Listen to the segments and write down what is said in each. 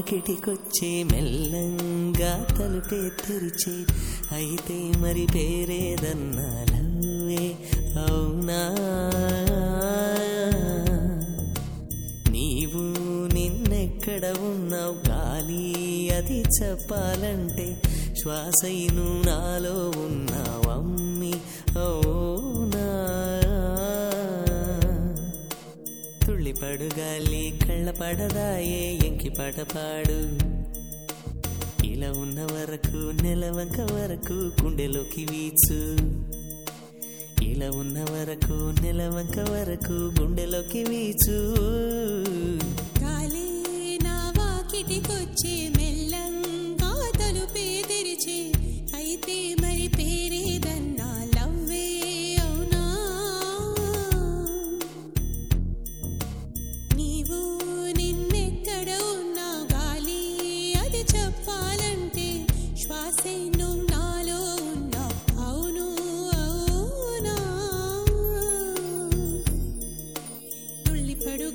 గాలే వాకిటికొచ్చే మెల్లంగా తలుపే తెరిచే. అయితే మరి పేరేదన్నా అవునా? నీవు నిన్నెక్కడ ఉన్నావు? గాలి అది చెప్పాలంటే శ్వాసైను నాలో ఉన్నావమ్మి ఓ పడుగాలి గాలి కళ్ళ పడదాయే ఎంకి పాట పాడు ఇలా ఉన్న వరకు నెలవంక వరకు గుండెలోకి వీచు. ఇలా ఉన్న వరకు నెలవంక వరకు గుండెలోకి వీచు. గాలి నా వాకిటికొచ్చే మెల్లంగా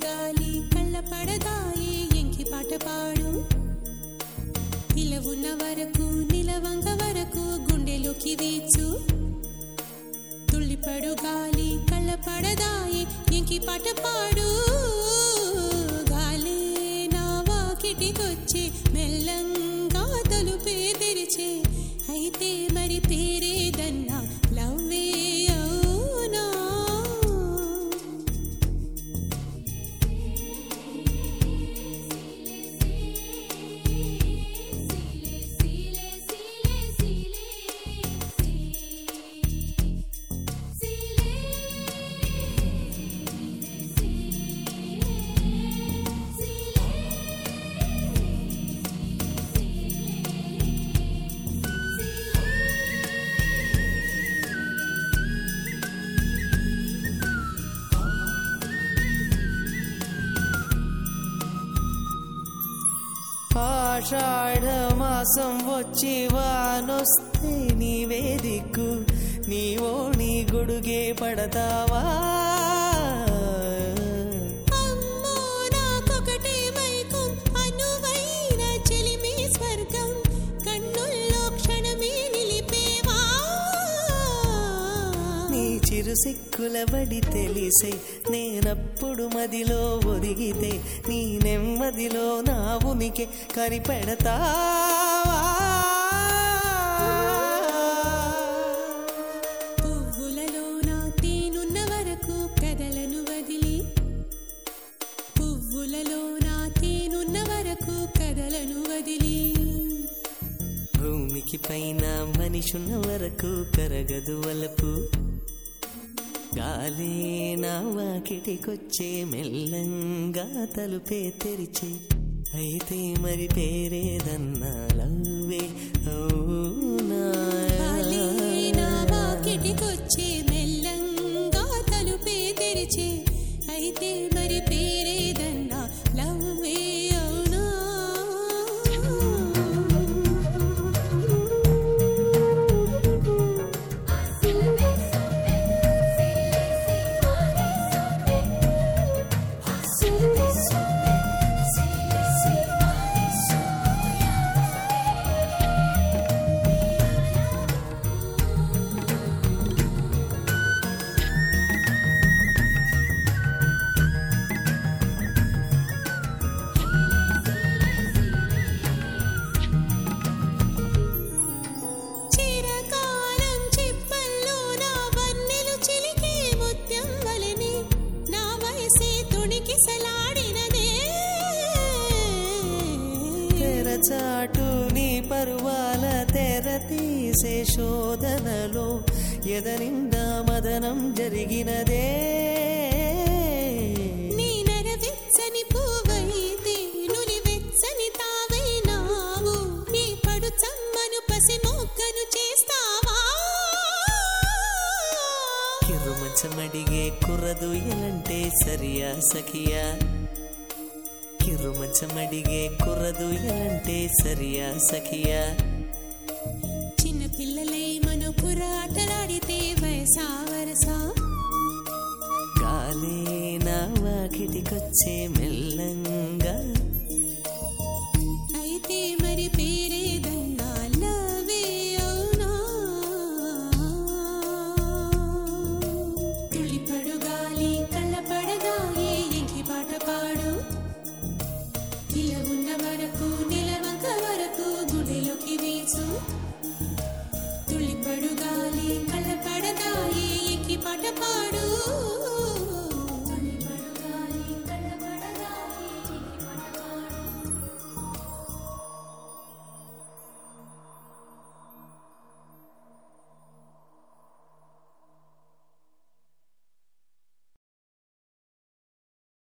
గాలి కళ్ళ పడదాయి ఎంకి పాట పాడు. నిలవున్న వరకు నిలవంగ వరకు గుండెలోకి వీచు. తుళ్ళిపడు గాలి కళ్ళ పడదాయి ఎంకి పాట పాడు. గాలి నా వాకిటికొచ్చి మెల్లంగా తలుపే తెరిచే అయితే మరి పేరేదన్నా ఆషాఢ మాసం వచ్చి వానొస్తే నీ దిక్కు నీవో నీ గొడుగే పడతావా? సిక్కుల బడి తెలిసే నేనప్పుడు మదిలో ఒదిగితే నీ నెమ్మదిలో నా ఉనికి కనిపెడతావా పువ్వులలో నా తేనున్న వరకు కదలను వదిలి. పువ్వులలో నా తేనున్న వరకు కదలను వదిలి. భూమికి పైన మనిషున్న వరకు కరగదు వలపు. గాలే నా వాకిటికొచ్చే మెల్లంగా తలుపే తెరిచే. అయితే మరి పేరేదన్నా లవ్వే. అవునా తెరచాటు నీ పరువాల తెర తీసే శోధనలో ఎదనిండా మదనం జరిగినదే. నీ నరవెచ్చని పువ్వైతే నులి వెచ్చని తావైనావు నీ పడు చమ్మను పసి మొగ్గను చేస్తావా? కుర్రదు ఎలంటే సరియా సఖియా మంచమడిగే కుర్రదు ఎలంటే సరియా సఖియా. చిన్న పిల్లలై మన పురాటలాడితే వయసా వరసా గాలే నా వాకిటికొచ్చే మెల్లంగా.